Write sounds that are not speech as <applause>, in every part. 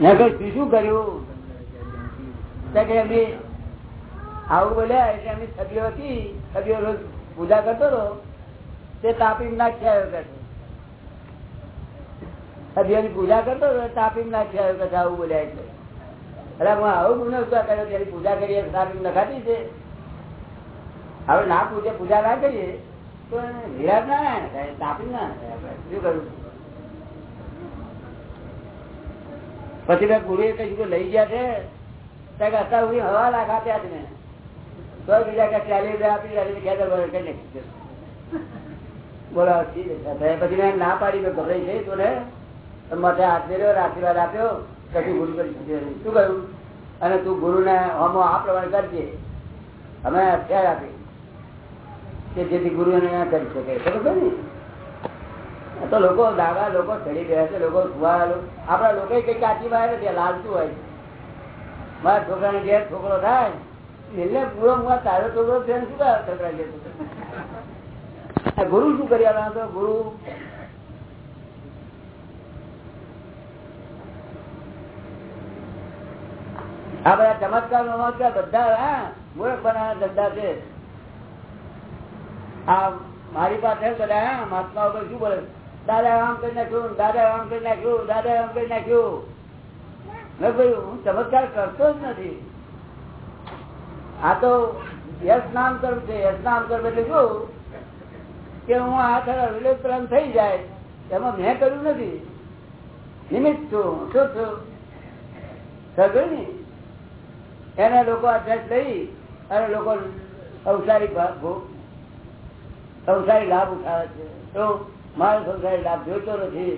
મેં શું શું કર્યું? આવું બોલ્યા એટલે એમની સભ્યો હતી સભ્યો રોજ પૂજા કરતો હતો, તે તાપી નાખ્યા કે પૂજા કરતો હતો તાપી નાખ્યા આવ્યો આવું બોલ્યા એટલે. એટલે હું આવું ગુનો કર્યો ત્યારે પૂજા કરીએ તાપી નખાતી છે. હવે ના પૂજે, પૂજા ના કરીએ, તો વિરાટ ના તાપી ના. શું કરું પછી મેં ગુરુએ કઈ લઈ ગયા છે. અત્યાર સુધી હવા લાખ આપ્યા જ મેં. બીજા કે ચાલી રૂપિયા આપી પછી ના પાડી, મેં છે તો ને માથે હાથ ફેર્યો, આશીર્વાદ આપ્યો કશું ગુરુ કરી શું કહ્યું? અને તું ગુરુને હમો આ પ્રમાણે કરજે. અમે અત્યારે આપી કે જેથી ગુરુ એને કરી શકે. ખબર ને તો લોકો દાદા લોકો ચડી ગયા છે, લોકો સુવા આપડા લોકો કઈ કાચી બહાર નથી લાલતું હોય મારા છોકરાને ઘેર છોકરો થાય એટલે પૂરો મુઆ તારો છોકરો છે શું કરે છોકરા ઘેર ગુરુ શું કરી આવ્યા હતો ગુરુ. આ બધા ચમત્કાર ચમત્કાર બધા, હા, મૂર્ખ બનાવવાના ધંધા છે. આ મારી પાસે બધા મહાત્મા વગર શું બોલે? ચમત્કાર કરતો જ નથી. આ તો યશ નામ કર્મ છે. યશ નામ કર્મ એટલે શું? કે હું આ ખરા વિલેજ થઈ જાય. એમાં મેં કર્યું નથી. નિમિત્ત છું શું છું? સમજ્યો ને? એને લોકો અધ્યક્ષ લઈ, અને લોકો અવસારી સંસારી લાભ ઉઠાવે છે. તો મારે સંસારી લાભ જોઈતો નથી.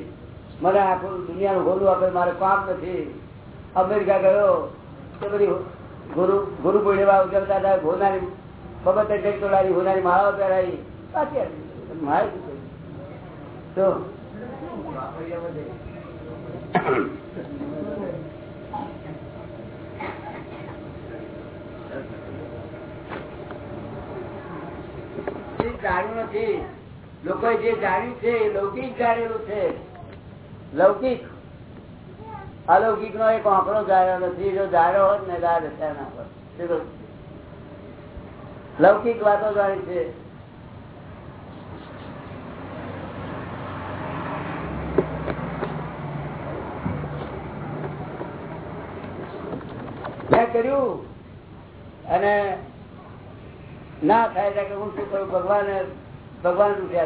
મને આખું દુનિયાનું ગોલું આપે, મારે કામ નથી. અમેરિકા ગયો, તો બધી ગુરુ ગુરુ પૂર્ણિમા ઉજવતા હતા, હોનારી બબતે ટેક તોલારી હોનારી માળાઓ પહેરાવી પાછી મારે તો જાણ્યું નથી. લોકોએ જે જાણ્યું છે એ લૌકિક જાણેલું છે. લૌકિક? અલૌકિક નો એક આંકડો જાણ્યો નથી. જો જાણ્યો હોત ને ગાર ના. લૌકિક વાતો જાણી છે. કર્યું. અને ના થાય કે હું શું કરું? ભગવાન ભગવાન રૂપિયા.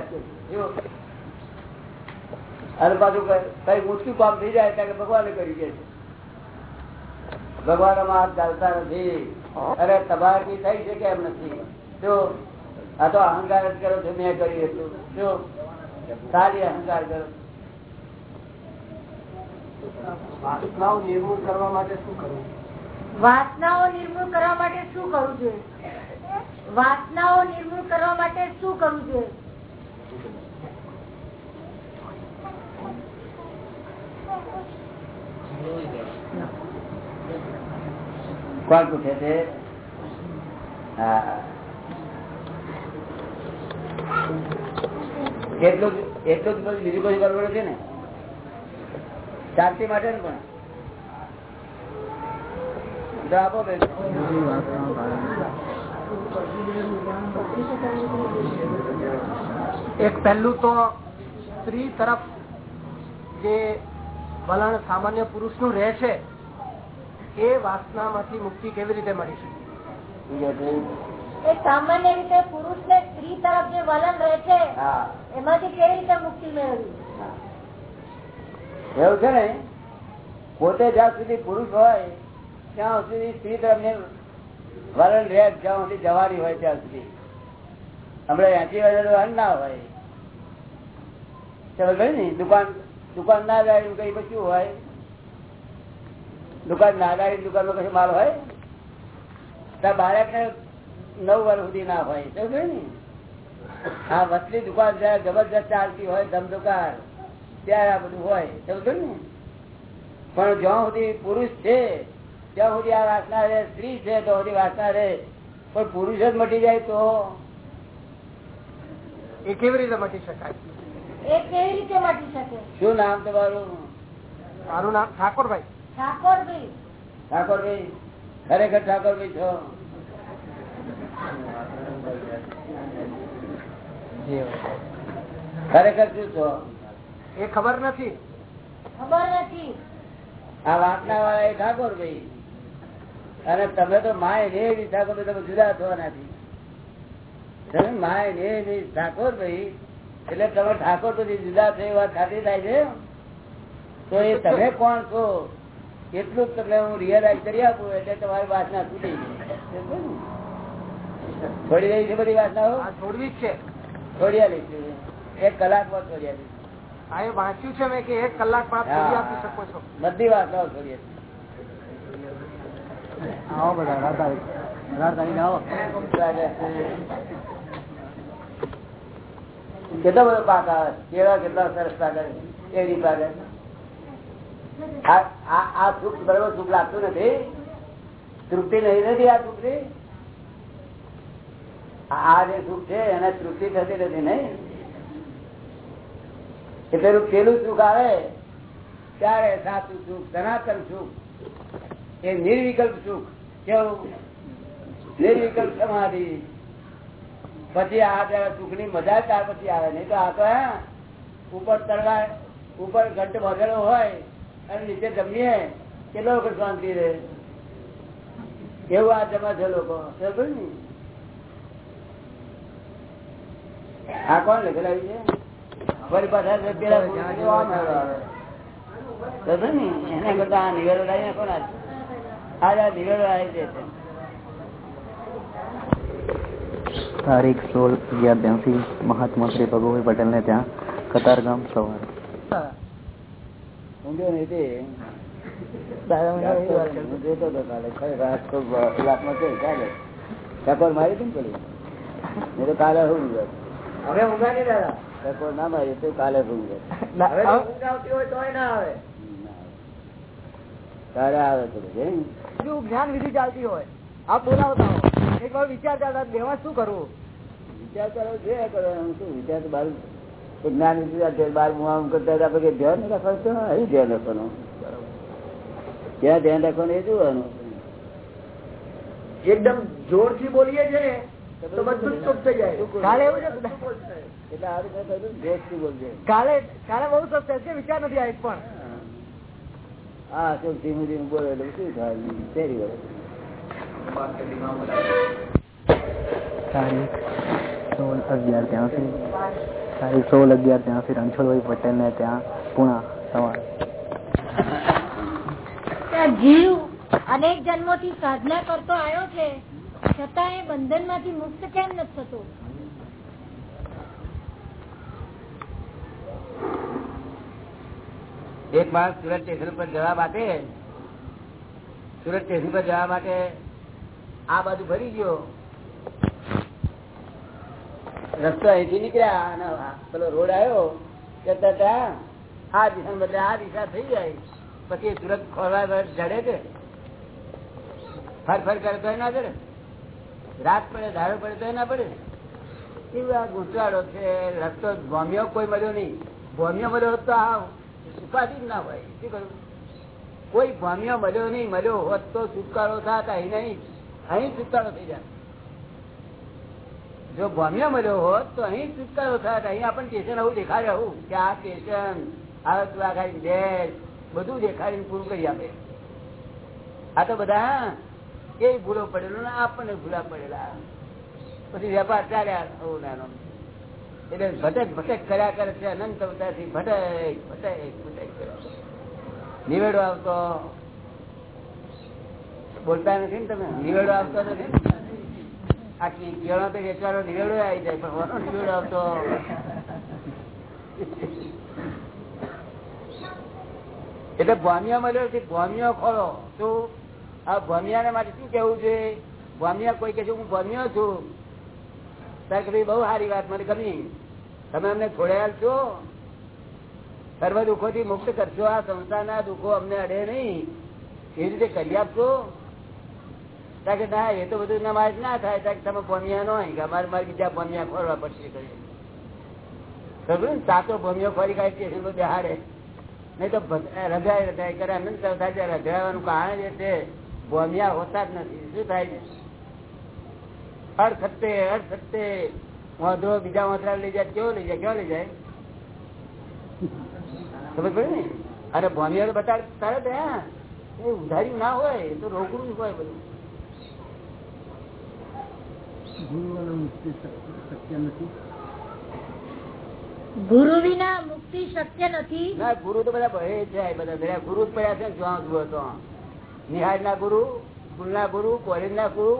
અને પાછું કઈ- કઈ કામ થઈ જાય ત્યારે ભગવાને કરી દે છે. ભગવાન આમાં ચાલતા નથી. અરે તમારી થઈ છે કેમ નથી. જો, આ તો અહંકાર જ કરો છો, મેં કરી હતું જો, સારી અહંકાર કરો. વાસનાઓ નિર્મૂળ કરવા માટે શું કરવું? વાસનાઓ નિર્મૂળ કરવા માટે શું કરવું જોઈએ? વાસનાઓ નિર્મૂળ કરવા માટે શું કરવું જોઈએ? કોણ પૂછે છે? એટલું જ એટલું જ કોઈ કરવું છે ને? શાંતિ માટે ને પણ. આપો બેન. એક પહેલું તો સ્ત્રી તરફ જે વલણ સામાન્ય પુરુષનું રહે છે એ વાસનામાંથી મુક્તિ કેવી રીતે મળી શકે? સામાન્ય રીતે પુરુષ ને સ્ત્રી તરફ જે વલણ રહે છે એમાંથી કેવી રીતે મુક્તિ મેળવી એવું છે ને? પોતે જ્યાં સુધી પુરુષ હોય ત્યાં સુધી સ્ત્રી તરફ વરણ રે જ્યાં સુધી જવાની હોય ત્યાં સુધી. હમણાં એસી વર્ષ અન્ન ના હોય. ચાલો કહ્યું ને, દુકાન દુકાન ના જાય કઈ પછી હોય? દુકાન ના જાય દુકાનમાં કશું માલ હોય? ત્યાં બાળકને નવ વર્ષ સુધી ના હોય. સમજ ને. હા વચલી દુકાન જયારે જબરજસ્ત ચાલતી હોય, ધમધુકાર, ત્યારે આ બધું હોય. સમજો ને. પણ જ્યાં સુધી પુરુષ છે ત્યાં સુધી આ વાસના રહે સ્ત્રી છે તો સુધી વાસના રહે. પણ પુરુષ જ મટી જાય તો? એ કેવી રીતે મટી શકાય? એ કેવી રીતે મટી શકે? શું નામ તમારું? મારું નામ ઠાકોરભાઈ. ઠાકોરભાઈ. ઠાકોરભાઈ ખરેખર ઠાકોરભાઈ છો? ખરેખર શું છો? એ ખબર નથી. ખબર નથી. આ વાતના વાળા એ ઠાકોરભાઈ? અને તમે તો માય ને એવી તમે જુદા થવા નથી તમે માય ને એવી ઠાકોરભાઈ એટલે તમે ઠાકોર પછી જુદા થઈ વાત ખાતી થાય છે? તો એ તમે કોણ છો? એટલું તમને હું રિયલાઇઝ કરી આપું એટલે તમારી વાસના છૂટી ગઈ. છોડી રહી છે બધી વાસનાઓ આ છોડવી જ છે. છોડી આલી છે. એક કલાકમાં છોડી આલી આ એ વાંચ્યું છે મેં કે એક કલાક બાદ છોડી આપી શકો છો. બધી વાસનાઓ છોડી આલી આવો બધા રાધારી રાધારી આવો. કેટલો બધો પાક આવે? કેળા કેટલા સરસ પાક આવે? કેવી પાક આ- સુખ બરોબર સુખ લાગતું નથી? તૃપ્તિ નહીં નથી આ તૃપ્તિ આ જે સુખ છે, એને તૃપ્તિ થતી નથી નહીં? એટલે પેલું સુખ આવે, ત્યારે સાચું સુખ, સનાતન સુખ, એ નિર્વિકલ્પ સુખ. કેવું? નિર્વિકલ્પ સમાધિ. પછી આ જયારે સુખ મજા ત્યાર પછી આવે. નહીં તો આ તો હે ઉપર તળવા ઉપર ઘટ વગેરે હોય અને નીચે જમીએ કેટલો વખત શાંતિ રહે? એવું આ જમા છે લોકો? સમજ ને? આ કોણ લખેલાવી છે? ફરી પાછા પેલા સમજ ને? એના કરતા આ નિવેડો લાવીને કોણ તારીખ સોળ અગિયાર બ્યાસી મહાત્મા શ્રી ભગુભાઈ પટેલ ને ત્યાં કતારગામ સવાર. ઊંધો નહીં તે. ટકોર મારી હતી ને પેલી? નહીં તો કાલે હું. હવે ઊંઘા નહીં દાદા. ટકોર ના મારી તો કાલે હું હવે ઊંઘ આવતી હોય તોય ના આવે. તારે આવે. જ્ઞાન વિધિ ચાલતી હોય આપ બોલાવતા હો. એક વાર વિચાર ચાલતા દેવા શું કરવું? વિચાર કરો જે કરો એમ શું વિચાર તો બાર જ્ઞાન વિધિ બાર હું કરતા હતા પછી ધ્યાન રાખવાનું અહીં ધ્યાન રાખવાનું. ક્યાં ધ્યાન રાખવાનું એ જોવાનું. એકદમ જોરથી બોલીએ છે તો બધું જ ચૂપ થઈ જાય. કાલે એવું છે? એટલે આ રીતે થયું જોશથી બોલજે. કાલે કાલે બહુ સસ્તા છે વિચાર નથી આવી પણ. હા તો ધીમે ધીમે બોલે એટલે શું થાય? તારીખ સોળ અગિયાર ત્યાંથી તારીખ સોળ અગિયાર ત્યાંથી રણછોડભાઈ પટેલ ને ત્યાં પુણા સવાર. ત્યાં જીવ અનેક જન્મોથી સાધના કરતો આવ્યો છે. છતાં એ બંધનમાંથી મુક્ત કેમ નથી થતો? એક માણસ સુરત સ્ટેશન પર જવા માટે, સુરત સ્ટેશન પર જવા માટે આ બાજુ ફરી ગયો. રસ્તો અહીંથી નીકળ્યા અને પેલો રોડ આવ્યો. જતા આ દિશા બદલે આ દિશા થઈ જાય. પછી સુરત ખોરવા જડે છે. ફર ફર કરે તો ના કરે રાત પડે, ધારો પડે તો ના પડે. એવું આ ગુંચવાડો છે. રસ્તો ભોમ્યો કોઈ મળ્યો નહીં. ભોમ્યો મળ્યો તો આ ઉપાધિ જ ના હોય. શું કહ્યું કોઈ ભોમિયો મળ્યો નહીં, મળ્યો હોત તો છુટકારો થાત, અહીં નહીં. અહીં છુટકારો થઈ જાય. જો ભમ્યો મળ્યો હોત તો અહીં છુટકારો થાત. અહીં આપણને સ્ટેશન આવું દેખાડે આવું કે આ સ્ટેશન, આ તું આ બેસ બધું દેખાડીને પૂરું કરી આપે. આ તો બધા એ ભૂલો પડેલો ને આપણને ભૂલા પડેલા. પછી વેપાર ચાલ્યા નાનો એટલે ભટક ભટક કર્યા કરે છે, અનંત અવતારથી ભટક ભટક ભટક નિવેડો આવતો. બોલતા નથી ને તમે? નિવેડો આવતો નથી? આખી કેળો તો વેચવાનો નિવેડો આવી જાય ઓનો નિવેડો આવતો. એટલે ભોમિયા મળ્યો છે ભોમિયો ખોલો શું? આ ભોમિયા માટે શું કેવું છે ભોમિયા કોઈ કે છે, હું ભોમિયો છું. ત્યારે કે ભાઈ બહુ સારી વાત, મને ગમી. તમે અમને છોડ્યા છો? સર્વ દુઃખો થી મુક્ત કરશો આ સંસારના દુઃખો અમને અડે નહીં. એ રીતે કરી આપશો કે ના, એ તો બધું નમાજ ના થાય. ત્યાં તમે ભોમિયા ન હોય અમારે મારે બીજા ભોમિયા ખોરવા પડશે કહ્યું સાચો ભોમિયો ફરી કાઢી છે પર બેહાડે. નહીં તો રજાય રજાય કરે. અનંત રજાવાનું કારણ જે છે, ભોમિયા હોતા જ નથી. શું થાય છે? અડસત્તે અડસત્તે વાંધો બીજા વાંધરા લઈ જાય કેવો લઈ જાય કેવો લઈ જાય? ખબર પડે ને? અરે ભોમિયા તો બતાડ તરત હે. એ ઉધાર્યું ના હોય તો રોકડું હોય બધું. ગુરુ વિના મુક્તિ શક્ય નથી? ના ગુરુ તો બધા ભય જાય બધા બધા ગુરુ જ પડ્યા છે ને જુઓ તો. નિહાળ ના ગુરુ સ્કૂલ ના ગુરુ કોલેજ ના ગુરુ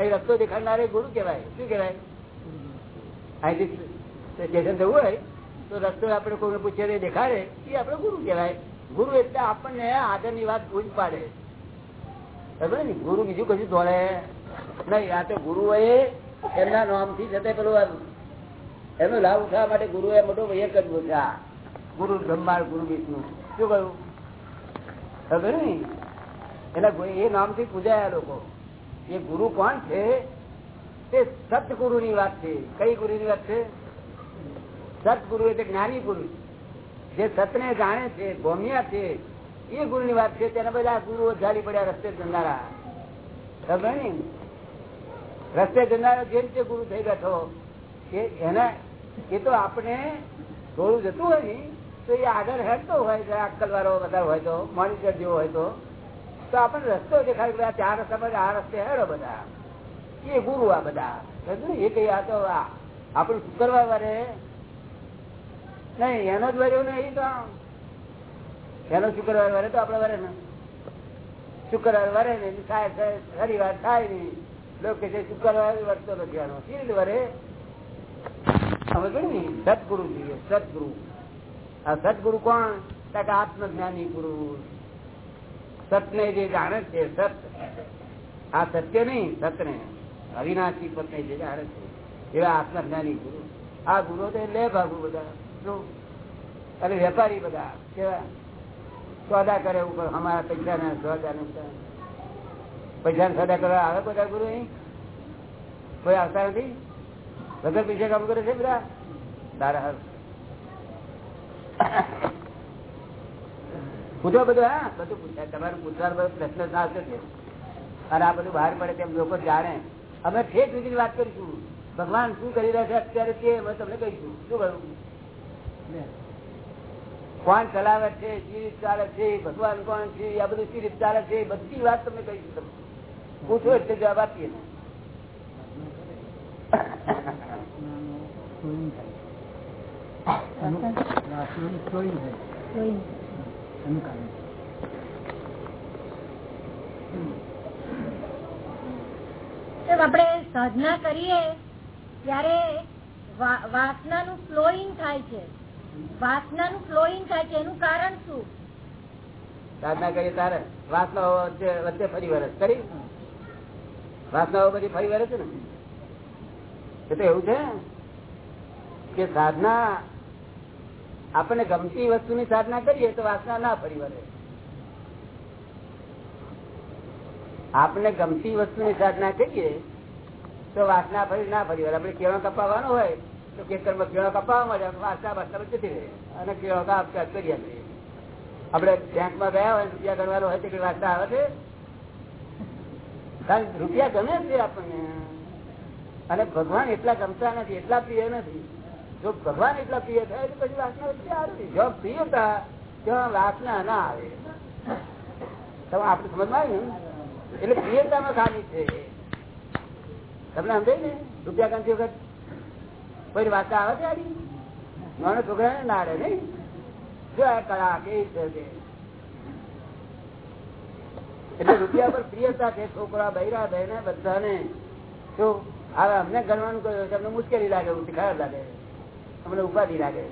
એ રસ્તો દેખાડનારે ગુરુ કેવાય શું કહેવાય? અહીંથી સ્ટેશન જવું હોય, તો રસ્તો આપણે કોઈને પૂછે દેખાડે, એ આપણે ગુરુ કહેવાય. ગુરુ એટલે આપણને આગળની વાત પૂજ પાડે. ખબર ને? ગુરુ બીજું કશું દોડે નહીં. આ તો ગુરુ એ એમના નામથી જતે પેલું એનો લાભ ઉઠાવવા માટે ગુરુએ મોટો વૈય કરવું છે. ગુરુ બ્રહ્મા ગુરુ વિષ્ણુ. શું કહ્યું? ખબર ને એના એ નામથી પૂજાયા લોકો. એ ગુરુ કોણ છે? તે સતગુરુ ની વાત છે. કઈ ગુરુ ની વાત છે? સતગુરુ એટલે જ્ઞાની ગુરુ. જે સતને જાણે છે ભોમિયા છે, એ ગુરુ ની વાત છે. તેના બધા ગુરુઓ ઝાલી પડ્યા રસ્તે જનારા ખબર ને રસ્તે જનારો જે રીતે ગુરુ થઈ બેઠો. એના, એ તો આપણે થોડું જતું હોય ને, તો એ આગળ હેડતો હોય અક્કલ વાળો બધા હોય તો, મોનિટર જેવો હોય તો. તો આપણને રસ્તો દેખાય ચાર રસ્તા આ રસ્તે હેડો બધા. એ ગુરુ આ બધા. એ કઈ આ તો આ, આપણું શુક્રવાર વારે? નહીં, એનો જ વર્યો નહીં તો એનો શુક્રવાર વારે તો આપડે વરે ને. શુક્રવાર વરે ને? થાય શનિવાર થાય નહીં. લોકો છે શુક્રવાર વર્તો નથી આનો રીતે વરે? કહ્યું ને, સદગુરુ જોઈએ સદગુરુ. આ સદગુરુ કોણ? તો આત્મ આત્મજ્ઞાની ગુરુ સતને જે જાણે છે સત. આ સત્ય નહીં, સતને. અવિનાશી પત્ને જે જાણે છે. એવા આત્મજ્ઞાની ગુરુ. આ ગુરુ તો લે ભાગુ બધા? અને વેપારી બધા. કેવા? સોદા કરે ઉપર. અમારા પૈસા ને સોદા ને પૈસા ને સોદા કરવા આવે બધા ગુરુ અહીં? કોઈ આવતા નથી? વગર પૈસા કામ કરે છે બધા? તારા પૂછો બધું હા બધું પૂછાય તમારું પૂછવાનો બધો પ્રશ્ન ના. છે અને આ બધું બહાર પડે તેમ લોકો જાણે. અમે ઠેક સુધી વાત કરીશું. ભગવાન શું કરી રહ્યા છે અત્યારે તે અમે તમને કહીશું. શું કહ્યું? કોણ ચલાવે છે સી રીત ચાલે છે ભગવાન કોણ છે આ બધું સી રીત ચાલે છે બધી વાત તમને કહીશું તમને. પૂછો એટલે જવાબ આપીએ ને. <coughs> આપણે સાધના કરીએ ત્યારે વાસનાનું ફ્લોઈંગ થાય છે. વાસનાનું ફ્લોઈંગ થાય છે. એનું કારણ શું? સાધના કરીએ તારે વાસનાઓ વચ્ચે ફરી વરસ કરી? વાસનાઓ બધી ફરી વરસ છે ને? એટલે એવું છે કે સાધના આપણને ગમતી વસ્તુની સાધના કરીએ તો વાસના ના ફરી વળે. આપણે ગમતી વસ્તુની સાધના કરીએ તો વાસના ફરી ના ફરી વળે. આપણે કેળો કપાવવાનો હોય તો ખેતરમાં કેળો કપાવવા મળે વાસના વાસના જતી રહે અને કેળો કાપ કરી આપીએ આપડે બેંકમાં ગયા હોય, રૂપિયા ગણવાનો હોય તો વાસના આવે છે? કારણ રૂપિયા ગમે છે આપણને. અને ભગવાન એટલા ગમતા નથી, એટલા પ્રિય નથી. જો ભગવાન એટલા પ્રિય થાય તો પછી વાસના વચ્ચે આવે? જો પ્રિયતા ત્યાં વાસના ના આવે. તમે આપણે સમજમાં આવ્યું? એટલે પ્રિયતામાં ખામી છે. તમને સમજાય ને? રૂપિયા ગણતી વખત કોઈ વાસના આવે છે આડી? નાના છોકરાને ના આવે નહીં. જો આ કળા કે એટલે રૂપિયા પર પ્રિયતા છે, છોકરા બૈરા બહેને બધાને. તો હવે અમને ગણવાનું કહ્યું તમને મુશ્કેલી લાગે ખરાબ લાગે. અમને ઉપાધિ લાગે.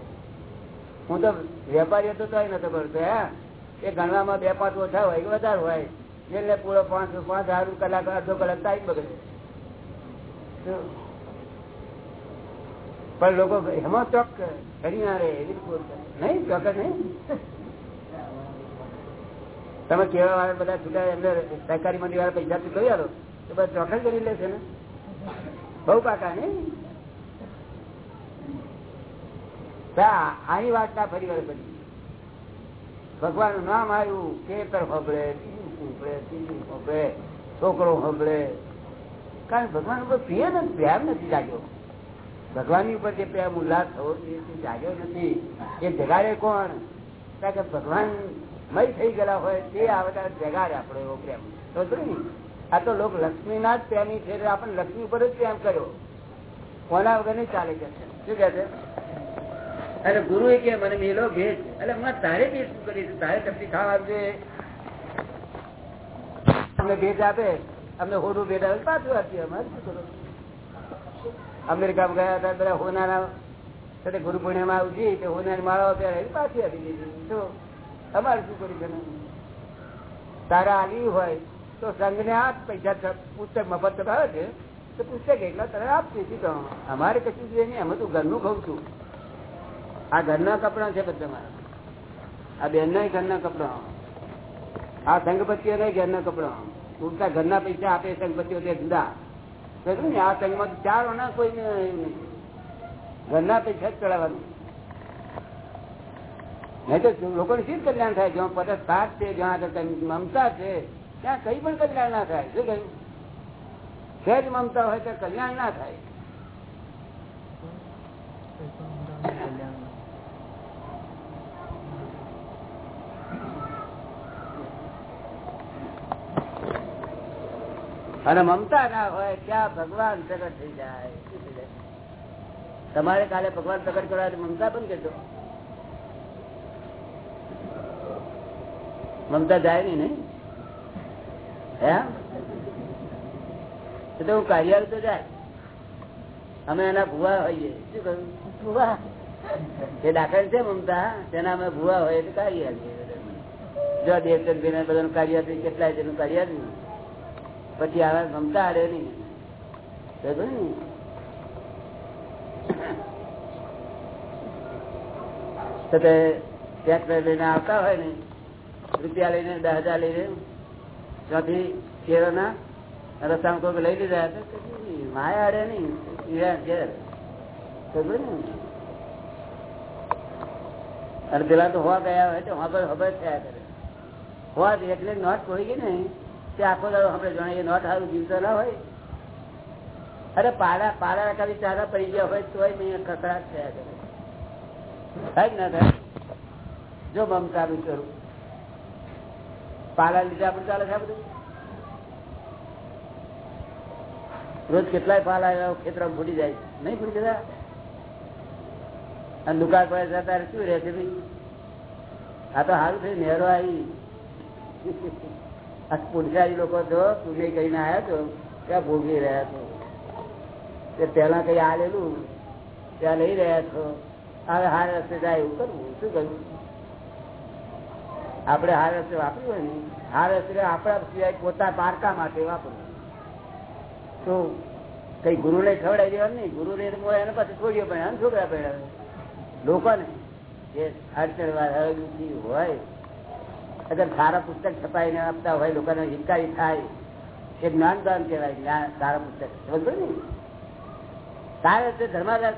હું તો વેપારી હતો તોય નતો કરતો, હે. એ ગણવામાં બે પાંચ ઓછા હોય કે વધારે હોય. એટલે પૂરો પાંચ પાંચ હજાર કલાક, અડધો કલાક ટાઈમ બગડે. પણ લોકો એમાં ચોક કરી ના રે એવી. નહીં, ચોક્કસ નહીં. તમે કેવા વાળા બધા છૂટા અંદર સહકારી મંડી વાળા પૈસા ચૂકવી આવો તો બધા ચોક્કસ કરી લેશે ને. બહુ કાકા ને આની વાત ના ફરી વાર બની. ભગવાનનું નામ આવ્યું, ખેતર હોબળે છોકરો હોબળે કારણ ભગવાન ઉપર પ્રેમ પ્રેમ નથી જાગ્યો. ભગવાન ઉપર જે પ્રેમ, ઉલ્લાસ થવો જાગ્યો નથી. એ જગાડે કોણ? કારણ કે ભગવાન મય થઈ ગયેલા હોય તે આવતા જગાડે આપણો એવો પ્રેમ. ને આ તો લોક લક્ષ્મીના જ પ્રેમી છે આપણે લક્ષ્મી ઉપર જ પ્રેમ કર્યો. કોના વગર નહીં ચાલે કે શું કે છે? અને ગુરુ એ કે, મને મેલો ભેજ. એટલે હું તારે ભેજ શું કરીશ તારે તકલીફ ખાવા આપજે. અમને ભેજ આપે. અમને હોડું ભેટ આવે પાછું આપીએ અમારે શું કરો? અમેરિકામાં ગયા હતા, બધા હોનારા સાથે ગુરુ પૂર્ણિમા ઉજી તો હોનારી માળાઓ પહેરે પાછી આપી દીધી તો અમારે શું કરી તારા આવી હોય તો સંઘને આપ પૈસા પુસ્તક મફત આવે છે. તો પુસ્તક એટલા તને આપશે હતી અમારે કશું જોઈએ નહીં. અમે તો ઘરનું ખાઉં છું. આ ઘરના કપડા છે બધા મારા. આ બેન ના ઘરના કપડા. આ સંઘપતિઓ નહીં ઘરના કપડા. ઉલટા ઘરના પૈસા આપે સંઘપતિઓ જુદા. ને? આ સંઘમાં ચાર ના કોઈ નહીં. ઘરના પૈસા જ ચડાવવાનું. નહીં તો લોકોને શી કલ્યાણ થાય? જ્યાં પચાસ સાત છે, જ્યાં આગળ મમતા છે, ત્યાં કઈ પણ કલ્યાણ ના થાય. શું કહ્યું? સહેજ મમતા હોય તો કલ્યાણ ના થાય. અને મમતા ના હોય ત્યાં ભગવાન પ્રગટ થઈ જાય. તમારે કાલે ભગવાન પ્રગટ કરવા મમતા પણ કરજો મમતા જાય નઈ નહીં? તો હું કાર્યાલ તો જાય. અમે એના ભુવા હોઈએ. શું કહ્યું? ભુવા? એ દાખલ છે મમતા. તેના અમે ભુવા હોય એટલે કાર્યાલ જો દેવચંદ ભાઈ બધાનું કાર્ય કેટલાય તેનું કાર્ય પછી આવા ગમતા હારે નહીં. લઈને આવતા હોય ને, રૂપિયા લઈને દસ હજાર લઈને, ત્યાંથી કેરોના રસ્તામાં કોઈ લઈ લીધા માયા હારે નહીં ઘેર. અને પેલા તો હોવા ગયા હોય તો ખબર ખબર થયા કરે. હોવા એટલે નોટ કોઈ ગઈ ને તે આખો દાડો આપણે જાણીએ નોટ સારું જીવતો ના હોય. અરે પાડા પાડા રકાવી ચારા પડી ગયા હોય તોય મેં કકડાટ થયા કરે થાય ના થાય? જો મમતા કરું. પાડા લીધે આપણે ચાલે છે બધું? રોજ કેટલાય પાલા ખેતર ફૂટી જાય નહીં ફૂટી જતા? અને દુકાળ પડે જતા શું રહે છે ભાઈ આ તો સારું થયું, નહેરો આવી. પુરસારી લોકો તો પુણ્ય કરીને આવ્યા તો, ત્યાં ભોગી રહ્યા છો. તે કઈ આલેલું ત્યાં લઈ રહ્યા છો. હવે હાર રસ્તે જાય એવું કરવું, શું કરવું? આપણે હાર રસ્તે વાપર્યું હોય ને, હાર રસ્તે આપણા સિવાય પોતા પારકા માટે વાપરવું. તો કઈ ગુરુ ને ખવડાવી દેવાનું નહીં. ગુરુ ને એને પછી છોડ્યો પણ છોકરા પહેરાવે. લોકોને જે અડચણ વાર હોય અગર સારા પુસ્તક છપાઈને આપતા હોય, લોકોને હિતકારી થાય, એ જ્ઞાનદાન કહેવાય, જ્ઞાન, સારા પુસ્તક. સમજ ને? સારા રસ્તે ધર્માદાર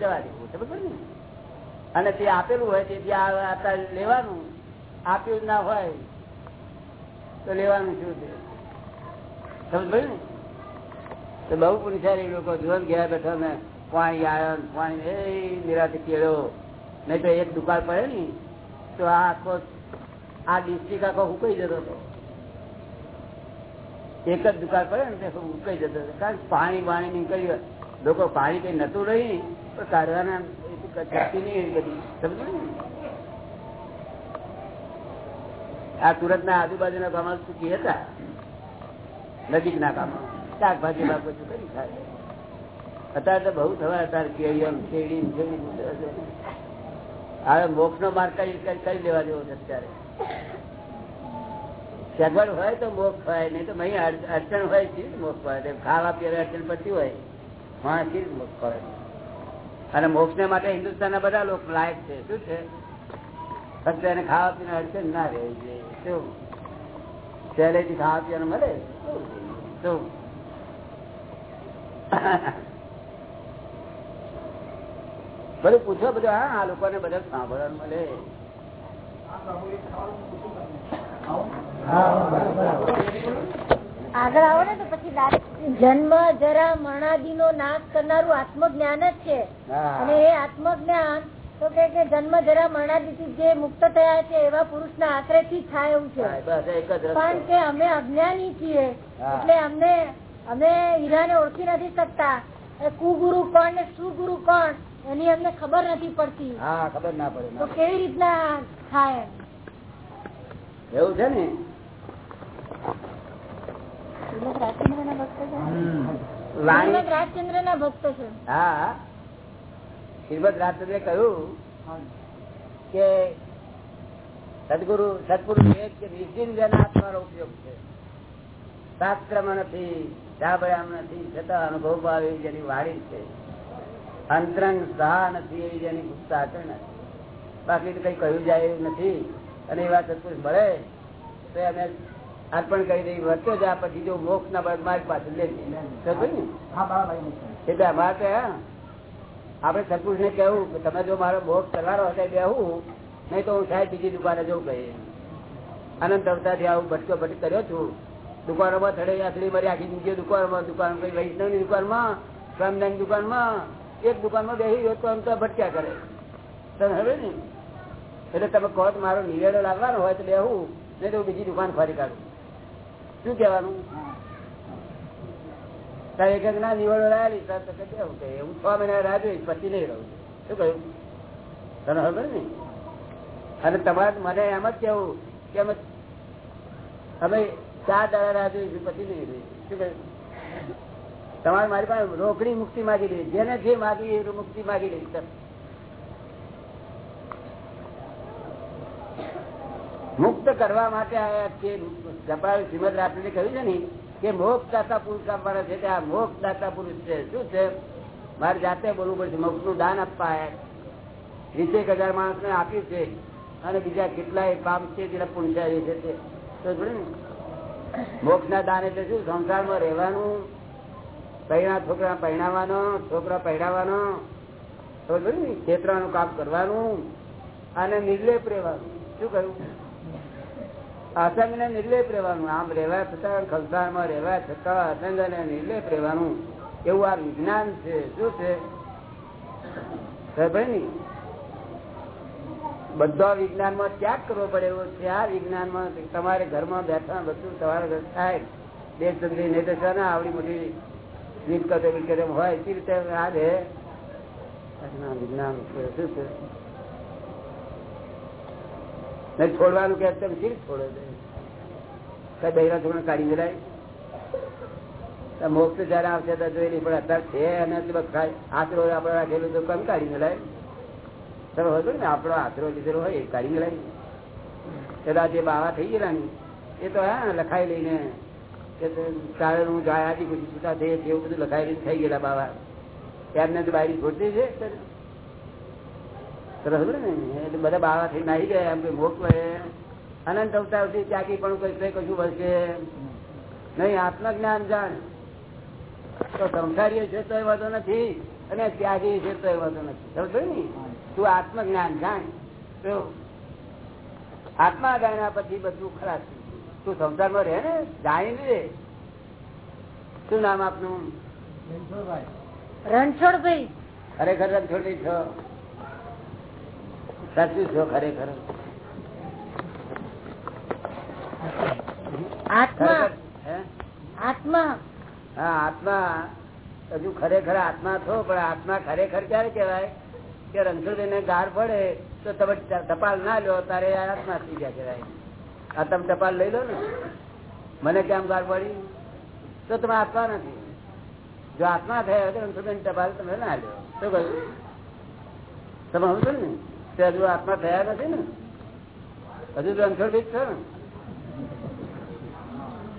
જવા દેવું સમજ ને? અને તે આપેલું હોય તે ત્યાં લેવાનું. આપ્યું ના હોય, તો લેવાનું શું છે? સમજ ને? તો બહુ પુરુષારી લોકો, જીવન ગયા બેઠા ને, પાણી આવ્યો પાણી એ નિરાતે કેળો નહીં તો એક દુકાળ પડે ને, તો આ આખો આ ડિસ્ટ્રિક્ટ આખો ઉકાઈ જતો હતો. એક જ દુકાળ પડે ને તે ઉકાઈ જતો હતો. કારણ પાણી પાણી નીકળ્યું લોકો પાણી કઈ નતું રહી પણ કાઢવાના શક્તિ નહીં બધી. સમજો ને? આ સુરત ના આજુબાજુના ગામમાં સુખી હતા? નજીક ના ગામમાં. શાકભાજી બાબત કરી ખાય. અત્યારે તો બહુ થવા અત્યારે કેળીમ કેળી હવે મોક્ષ નો માર્ગ કરી લેવા જેવો છે અત્યારે? સગવડ હોય તો મોક્ષ હોય, નહીં તો અડચણ હોય છે મોક્ષ હોય? ખાવા પીવા અડચણ પડતી હોય, માણસ જ મોક્ષ હોય અને મોક્ષ માટે હિન્દુસ્તાન બધા લોકો લાયક છે. શું છે? ફક્ત એને ખાવા પીવા અડચણ ના રહે. છે શું? સહેલેથી ખાવા પીવાનું મળે? શું? બધું પૂછો બધું, હા, આ લોકોને બધા સાંભળવાનું મળે. આગળ આવો ને તો પછી જન્મ જરા મરણાદી નો નાશ કરનારું આત્મજ્ઞાન જ છે. અને એ આત્મજ્ઞાન તો કે જન્મ જરા મરણાદિ થી જે મુક્ત થયા છે એવા પુરુષ ના આશ્રયથી થાય એવું છે. પણ કે અમે અજ્ઞાની છીએ. એટલે અમને અમે હીરાને ઓળખી નથી શકતા. કુગુરુ કોણ ને સુગુરુ કોણ એની અમને ખબર નથી પડતી. હા ખબર ના પડે તો કેવી રીતના થાય? એવું છે ને? શ્રીમદ રાજચંદ્ર ના ભક્ત છે? વાણી. શ્રીમદ રાજચંદ્ર ના ભક્ત છે. હા. શ્રીમદ રાજચંદ્રે કહ્યું કે સદગુરુ સદગુરુ એક કે નિશ્ચિન આત્માનો ઉપયોગ છે. શાસ્ત્રમાં નથી ડાબડામાં નથી છતાં અનુભવ એવી જેની વાણી છે. અંતરંગ સહા નથી એવી જેની ગુપ્તા આચરણ નથી બાકી તો કઈ કહ્યું જાય એવું નથી. અને એવા સત્પુરુષ મળે? તો અમે અર્પણ કરી દઈ વધતો જા પછી જો મોક્ષ ના? બળ માર્ગ પાછળ લે એટલે અમારે તો હે, સત્પુરુષ ને કેવું કે તમે જો મારો મોક્ષ કરવાનો હશે બેહું નહીં તો હું સાહેબ બીજી દુકાને જવું કહીએ અનંત અવતારથી આવું ભટકો ભટક કર્યો છું. દુકાનોમાં થડે આથડી મારી આખી જિંદગી દુકાનમાં દુકાન કઈ વૈષ્ણવની દુકાનમાં સ્વામિનારાયણ દુકાનમાં એક દુકાનમાં બેસી ગયો તો આમ તો ભટક્યા કરે. તમે હવે ને એટલે તમે કહો મારો નિવેડો લાવવાનો હોય તો બેહું, નહીં તો બીજી દુકાન ફરી કાઢું. શું કહેવાનું? તારે એક ના નિવેડો તાર તો કે હું છ મહિના રાહ જોઈશ, પછી નહીં રહું શું કહ્યું? તને ખબર ને અને તમારે મને એમ જ કેવું કે અમે અમે ચાર દાડા રાહ જોઈશું પછી નહીં રહી શું કહ્યું? તમારે મારી પાસે રોકડી મુક્તિ માગી લીધી જેને જે માગી એ મુક્તિ માગી લીધી મુક્ત કરવા માટે શ્રીમદ રાત્રે કહ્યું છે ને, કે મોક્ષ દાતા પુરુષ આપવાના છે તે આ મોક્ષ દાતા પુરુષ છે. શું છે? મારે જાતે બોલવું પડશે મોક્ષનું દાન આપવા આયા વીસેક હજાર માણસ ને આપ્યું છે અને બીજા કેટલાય પાપ છે જેના પુણ્યારી છે તે. મોક્ષ ના દાન એટલે શું? સંસારમાં રહેવાનું પહેણા છોકરા પહેણાવાનો છોકરા પહેરાવાનો. જોડે કામ કરવાનું અને નિર્લેપ રહેવાનું. શું કરવું અસંગ ને નિર્લેપ રહેવાનું. આમ રહેવા છતાં, સંસારમાં રહેવા છતાં આસંગ ને નિર્લેપ રહેવાનું. એવું આ વિજ્ઞાન છે. શું છે? ભાઈ બધા વિજ્ઞાનમાં ત્યાગ કરવો પડે એવો છે. આ વિજ્ઞાનમાં તમારે ઘરમાં બેઠા બધું તમારે થાય. દેશ સંગી નહીં તો છે ને આવડી મોટી મિલકતો હોય. એ રીતે આ રહે વિજ્ઞાન શું છે? છોડવાનું કે અત્યારે શી છોડે છે? કઈ બહેરા છોકરા કાઢી મેળાય મોક્ષ જયારે આવશે તો જોઈ નહીં પણ અત્યારે છે અને આશરો આપડે રાખેલું તો કમ કાઢી મેળાય તમે હોય ને, આપણો આશરો લીધેલો હોય એ કાઢી મેળાય કદાચ જે બાવા થઈ ગયેલા એ તો હા, લખાઈ લઈને કે તારે હું જાય, આજી પછી છૂટા થઈ એવું બધું લખાઈ થઈ ગયેલા બાવા. એમને તો બારી છોડતી છે સરસ ને? એટલે બધા નાહી ગયા એમ કે મોક્ષ વળે અનંત અવતાર સુધી ત્યાગી પણ કઈ કશું વળશે નહીં આત્મજ્ઞાન જાણ. તો સંસારી છે તો વાંધો નથી અને ત્યાગી છે તો વાંધો નથી. સમજો ને? તું આત્મજ્ઞાન જાણ. તો આત્મા જાણ્યા પછી બધું ખરાબ તું સંસારમાં રહે ને? જાણી લે શું નામ આપનું? રણછોડભાઈ. ખરેખર રણછોડભાઈ છો. સાચું છો ખરેખર? આત્મા. હે? હજુ ખરેખર આત્મા છો પણ આત્મા ખરેખર ક્યારે કેવાય કે રણછોડભાઈ ને ગાર પડે તો તમે ટપાલ ના લો તારે આત્મા થઈ ગયા કહેવાય? આ તમે ટપાલ લઈ લો ને. મને કેમ ગાર પડી? તો તમે આત્મા નથી. જો આત્મા થયા તો રણછોડભાઈ ટપાલ તમે ના લો. શું કહ્યું? તમે સમજો ને? તે હજુ આત્મા થયા નથી ને, હજુ તો રણછોડભાઈ છે.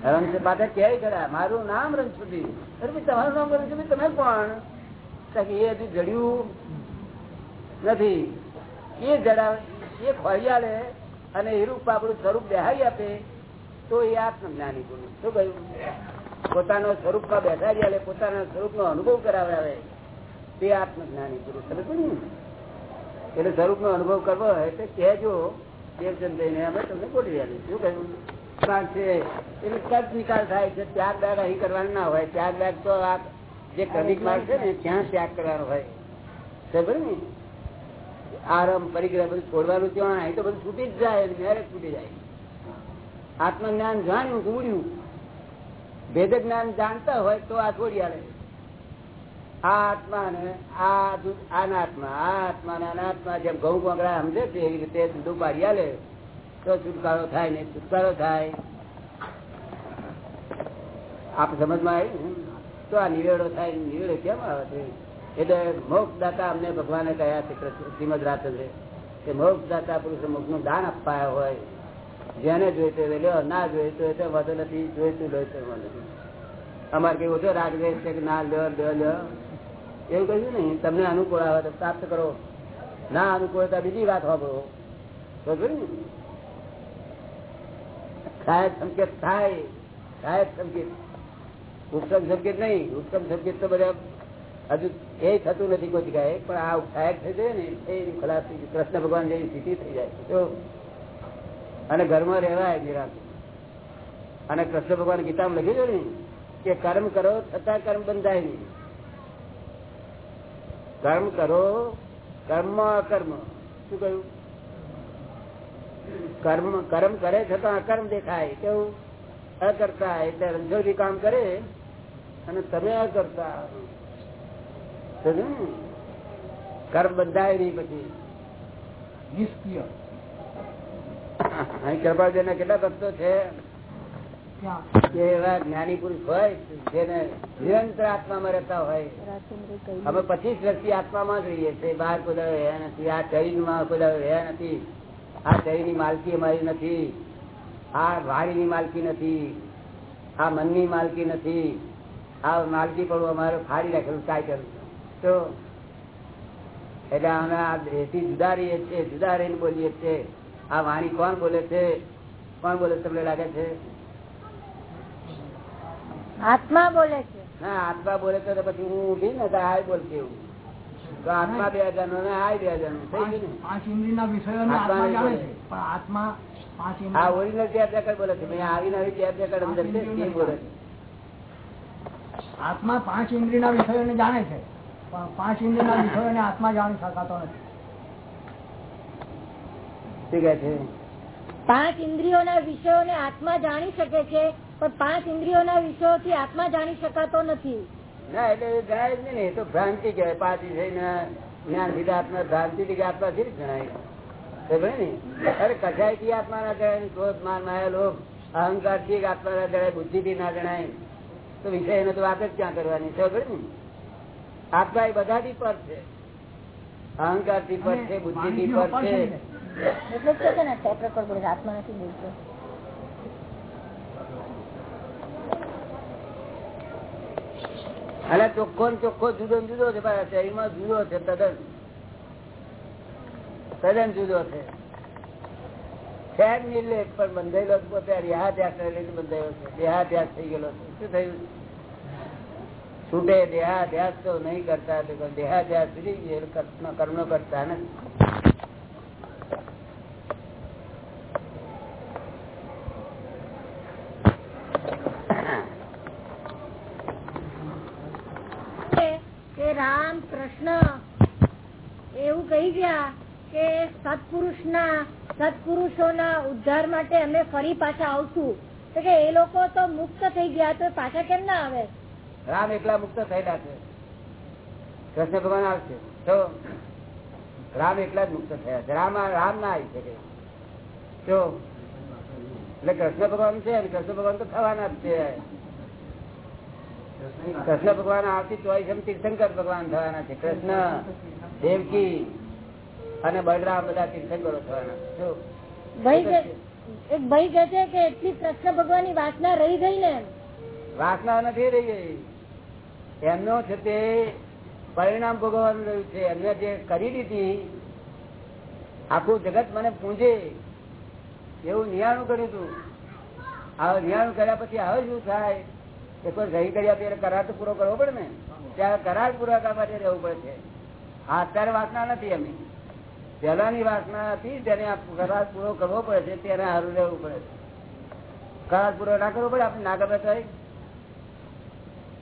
ને રણછોડ પાછા ક્યાંય કર્યા મારું નામ રણછોડી. તમારું નામ રણછોડી, તમે કે એ હજુ જડ્યું નથી. એ જડા, એ ખોળિયાળે અને એનું આપણું સ્વરૂપ બેહાડી આપે, તો એ આત્મજ્ઞાની ગુરુ શું કહ્યું? પોતાના સ્વરૂપમાં બેસાડી આવે પોતાના સ્વરૂપનો અનુભવ કરાવે તે આત્મજ્ઞાની ગુરુ સમજ ને એટલે સ્વરૂપનો અનુભવ કરવો હોય તો કહેજો દેવચંદ ને અમે તમને આપીએ શું કહ્યું? ત્યાગ ના હોય. ત્યાગ તો આ જે ક્રમિક માર્ગ ને ને છોડવાનું ત્યાં, અહીં તો બધું છૂટી જ જાય મેરેજ છૂટી જાય? આત્મજ્ઞાન જાણ્યું તો ઉડ્યું. ભેદ જ્ઞાન જાણતા હોય તો આ છોડી આવે આ આત્મા છે, એવી રીતે અમને ભગવાને કહ્યા છે શ્રીમદ રાત્રે, કે મોક્ષ દાતા પુરુષ મોક્ષનું દાન અપાયા હોય. જેને જોઈતો હોય લ્યો, ના જોઈતો તો વધુ નથી, જોઈતું લો તો વાંધો નથી. અમારે કેવું છે રાગદ્વેષ છે કે ના લ્યો લ્યો. એવું કહ્યું ને, તમને અનુકૂળ આવે તો પ્રાપ્ત કરો. ના અનુકૂળ બીજી વાત વાપરો બરોબર ને? સાહેબ સંકેત થાય. સાહેબ સંકેત. ઉત્તમ સંકેત નહીં. ઉત્તમ સંકેત તો બધા હજુ એ થતું નથી કોઈ જગ્યાએ, પણ આ સાહેબ થઈ જાય ને, એ ખલાસ કૃષ્ણ ભગવાન જેવી સ્થિતિ થઈ જાય તો અને ઘરમાં રહેવાય નિરાશ. અને કૃષ્ણ ભગવાન ગીતામાં લખી દો ને, કે કર્મ કરો છતાં કર્મ બંધાય નહીં. કર્મ કરો કર્મ અકર્મ. શું કહ્યું? કર્મ કર્મ કરે છતાં અકર્મ દેખાય. કેવું? અકર્તા એટલે રંજોરી કામ કરે અને તમે અકર્તા? કર્મ બંધાય નહીં પછી. નિષ્ક્રિય. કૃપાજી કેટલા ભક્તો છે? એવા જ્ઞાની પુરુષ હોય, જેને નિરંતર આત્મામાં રહેતા હોય. અમે પચીસ વ્યક્તિ આત્મામાં જ રહીએ છીએ. બહાર કોઈ રહ્યા નથી. આ શરીરમાં કોઈ રહ્યા નથી. આ શરીરની માલકી અમારી નથી. આ વાણીની માલકી નથી. આ મનની માલકી નથી. આ માલકી પણ અમારે ફાડી રાખેલું કાંઈ કરું તો એટલે અમે આ દેહથી જુદા રહીએ છીએ, જુદા રહીને બોલીએ છીએ. આ વાણી કોણ બોલે છે? કોણ બોલે તમને લાગે છે? આત્મા બોલે છે. ના આત્મા બોલે તો પછી હું ઊભી ને તો આ બોલતી એવું. તો આત્મા બે હજાર નો ને આ બે હજારનું થઈ ગયું પાંચ ઇન્દ્રિય ના વિષયો આત્મા જાણે છે. પણ આત્મા પાંચ આ ઇન્દ્રિય ઓરિજિનલ ચેર રેકર્ડ બોલે છે. મેં આવીને આવી ચેર રેકર્ડ અંદર છે બોલે છે. આત્મા પાંચ ઇન્દ્રિયના વિષયોને જાણે છે. પણ પાંચ ઇન્દ્રિયના વિષયોને આત્મા જાણી શકાતો નથી. શું કહે છે? પાંચ ઇન્દ્રિયોના વિષયોને આત્મા જાણી શકે છે. પણ પાંચ ઇન્દ્રિયોના વિષયોથી આત્મા જાણી શકાતો નથી. ના એટલે જણાય જ નહીં તો ભ્રાંતિ કહેવાય. પાંચ વિષય જ્ઞાન લીધા આત્મા ભ્રાંતિ થી આત્મા થી જણાય? ને અરે કસાયથી આત્મા ના જણાય? ક્રોધ માન માયા લોભ અહંકારથી આત્મા ના જણાય? બુદ્ધિ થી ના જણાય? તો વિષય એને તો વાત જ ક્યાં કરવાની ખબર ને આત્મા એ બધાથી પર છે. અહંકારથી પર છે બુદ્ધિ થી પર છે. એટલે જ છે, આત્મા નથી બોલતો. અને ચોખ્ખો ને ચોખ્ખો જુદો જુદો છે શરીરમાં જુદો છે, તદ્દન. તદ્દન જુદો છે. પણ બંધાયેલો પોતે દેહાધ્યાસ થઈ ગયેલો શું થયું? છૂટે, દેહાધ્યાસ તો નહીં કરતા દેહાધ્યાસ કર્મ કરતા નથી કે કે રામ કૃષ્ણ એવું કહી ગયા કે સત્પુરુષના સત્પુરુષોના ઉદ્ધાર માટે અમે ફરી પાછા આવશું. તો કે એ લોકો તો મુક્ત થઈ ગયા તો પાછા કેમ ના આવે? રામ એકલા મુક્ત થયેલા છે. કૃષ્ણ ભગવાન આવશે તો રામ એકલા જ મુક્ત થયા છે. રામ રામ ના આવી શકે. તો એટલે કૃષ્ણ ભગવાન છે કૃષ્ણ ભગવાન તો થવાના જ છે. કૃષ્ણ ભગવાન આવતી ચોઈસ એમ તીર્થંકર ભગવાન થવાના છે. કૃષ્ણ, દેવકી અને બળરામ બધા તીર્થંકરો થવાના. ભાઈ કે- એક ભાઈ કે છે કે એટલી કૃષ્ણ ભગવાનની વાસના રહી ગઈ ને વાસના નથી રહી ગઈ. એમનો છે તે પરિણામ ભોગવવાનું રહ્યું છે. એમને જે કરી દીધી આખું જગત મને પૂંજે. એવું નિયાણું કર્યું હતું આ નિયાણું કર્યા પછી હવે શું થાય? કે કોઈ સહી કર્યા ત્યારે કરાર તો પૂરો કરવો પડે ને. ત્યારે કરાર પૂરા કરવા માટે રહેવું પડે છે. આ અત્યારે વાસના નથી એમની. પહેલાની વાસના હતી તેને કરાર પૂરો કરવો પડે છે તેને હારું રહેવું પડે છે. કરાર પૂરો ના કરવો પડે આપણે ના ગમે તો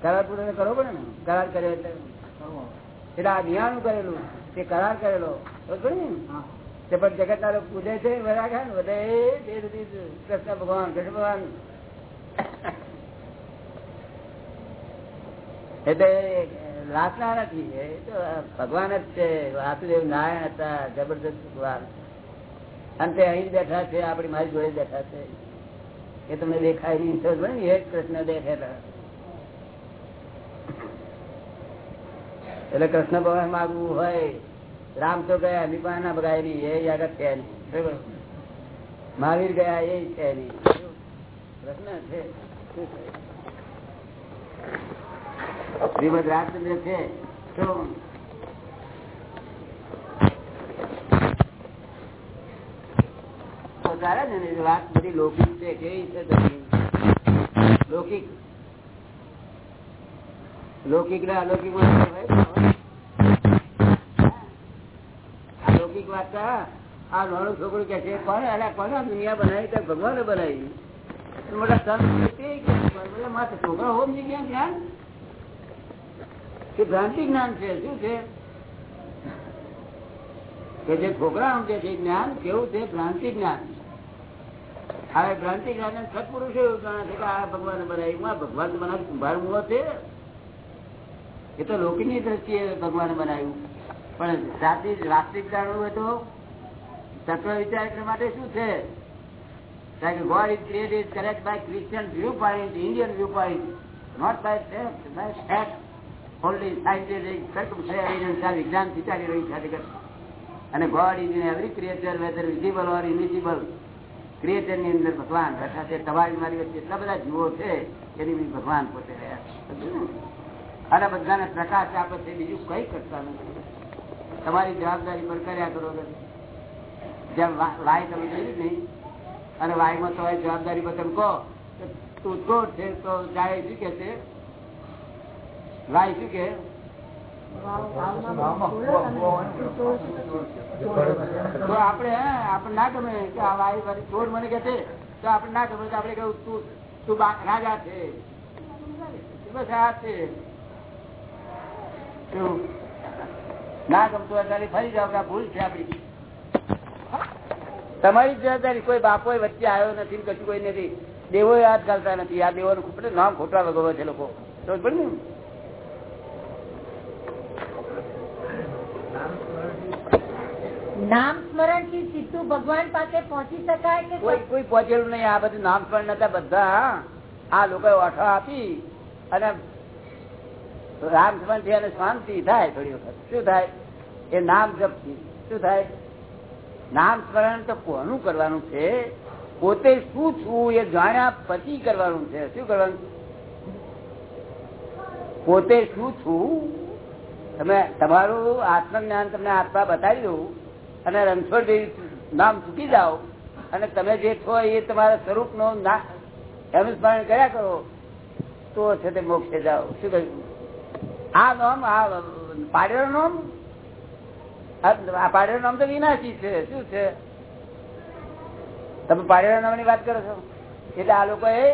કરાર પૂરો કરવો પડે ને. કરાર કર્યો એટલે. એટલે આ નિયાણું કરેલું તે કરાર કરેલો. બરોબર ને તે પણ જગત ના લોકો પૂજે છે વરાગા ને બધા એ કૃષ્ણ ભગવાન કૃષ્ણ ભગવાન. એટલે લાચના નથી. એ તો ભગવાન જ છે. વાસુદેવ નારાયણ હતા જબરદસ્ત ભગવાન અને અહીં બેઠા છે આપડી મારી જોડે બેઠા છે. એ તમને દેખાય નહીં. તો ને કૃષ્ણ દેખેલા. એટલે કૃષ્ણ ભગવાન માગવું હોય, રામ તો ગયા, નિપાના બગાય એ આગળ છે નહીં. મહાવીર ગયા, એ છે નહીં. શું છે? શ્રીમદ રાજચંદ્ર છે વાત છે? આ નાનું છોકરું કે છે, કોને અલા દુનિયા બનાવી? તો ભગવાને બનાવી. મોટા સંત માથે છોકરા હોમ જગ્યા ક્યાં કે ભ્રાંતિ જ્ઞાન છે? શું છે? કે જે છોકરા સમજે છે જ્ઞાન કેવું છે? ભ્રાંતિ જ્ઞાન. હવે ભ્રાંતિ જ્ઞાન સત્પુરુષ એવું જાણે છે કે આ ભગવાન બનાવ્યું ભગવાન બનાવ્યું કુંભાર છે. એ તો લોકની દ્રષ્ટિએ ભગવાન બનાવ્યું. પણ સાચી વાસ્તવિક જાણવું હોય તો તત્વ વિચાર માટે શું છે? કારણ કે God is create is correct by Christian viewpoint Indian viewpoint not by by fact, only scientific, circumstantial વિજ્ઞાન ચાલી રહ્યું છે અને God is in every creature whether visible or invisible ક્રિએચરની અંદર ભગવાન બેઠા છે તમારી મારી વચ્ચે એટલા બધા જીવો છે એની બી ભગવાન પોતે રહ્યા. અને બધાને પ્રકાશ આપે છે બીજું કઈ કરતા નથી. તમારી જવાબદારી પર કર્યા કરો જેમ વાય તમે જોયું નહીં. અને વાયમાં તમારી જવાબદારી પર તમે કહો તો તું છે તો જાય શું કે છે? વાય શું કે? તો આપણે ના ગમે કે આ વાય ચોર મને કે છે, તો આપણે ના ગમે તો આપણે કહ્યું, તું તું રાજા છે. ના ગમતું અત્યારે ફરી જાવ કે ભૂલ છે આપડી તમારી જવાબદારી કોઈ બાપો વચ્ચે આવ્યો નથી કશું કોઈ નથી. દેવો યાદ કરતા નથી. આ દેવો નામ ખોટા લગાવે છે લોકો. સમજ પડે ને? નામ સ્મરણથી સીધું ભગવાન પાસે પહોંચી શકાય કે કોઈ કોઈ પહોંચેલું નહીં. આ બધું નામ સ્મરણ હતા બધા આ લોકો ઓઠો આપી અને રામથી અને શાંતિ થાય થોડી વખત. શું થાય? એ નામ જપથી. શું થાય? નામ સ્મરણ તો કોનું કરવાનું છે? પોતે શું છું એ જાણ્યા પછી કરવાનું છે. શું કરવાનું? પોતે શું છું? તમે તમારું આત્મજ્ઞાન તમને આત્મા બતાવી દઉં. અને રણછોડ નામ ચૂકી જાઓ. અને તમે જે છો એ તમારા સ્વરૂપ નો એનું કર્યા કરો, તો છે તે મોક્ષે જાઓ. શું કહ્યું? આ નામ, આ પાડેલો નામ? આ પાડેલો નામ તો વિનાશી છે. શું છે? તમે પાડેલા નામની વાત કરો છો? એટલે આ લોકો એ